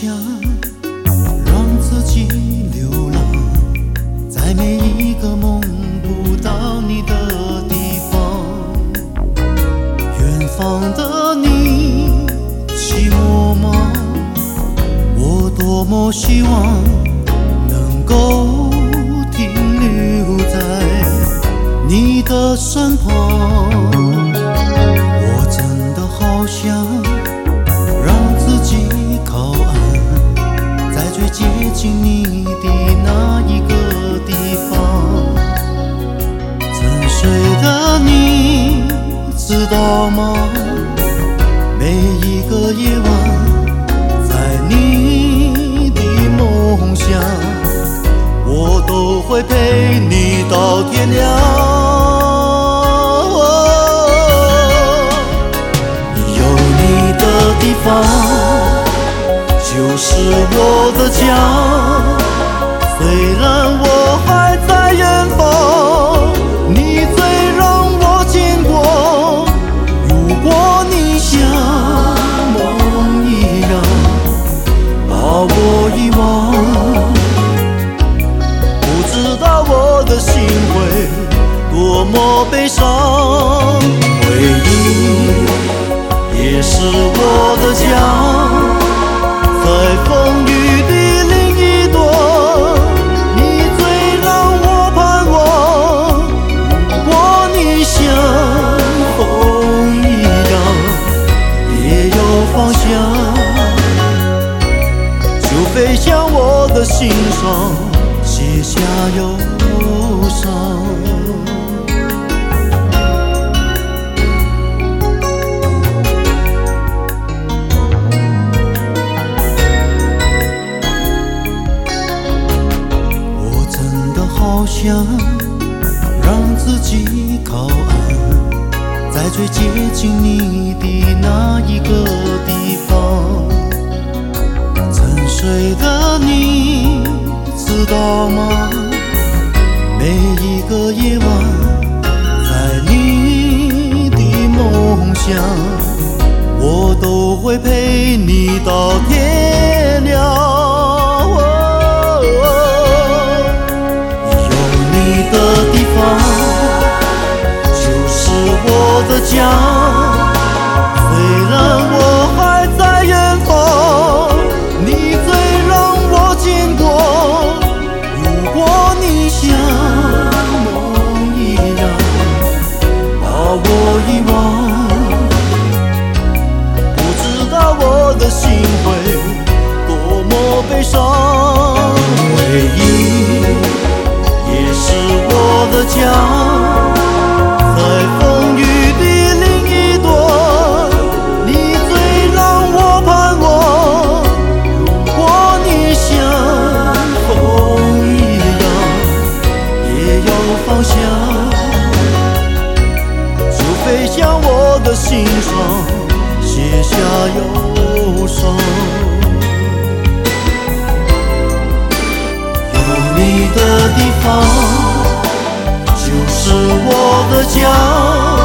想让自己流浪在每一个梦不到你的地方。远方的你寂寞吗？我多么希望能够停留在你的身旁。我真的好想接近你的那一个地方。沉睡的你知道吗？每一个夜晚，在你的梦乡，我都会陪你到天亮。我的家。虽然我还在远方，你最让我牵挂。如果你像梦一样把我遗忘，不知道我的心会多么悲伤。回忆也是我的家。在风心上，写下忧伤。我真的好想让自己靠岸，在最接近你的那一个地方。沉睡的你知道吗？每一个夜晚，在你的梦乡，我都会陪你到天亮。有你的地方，就是我的家。心上，写下忧伤。有你的地方，就是我的家。